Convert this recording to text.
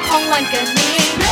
红万个你。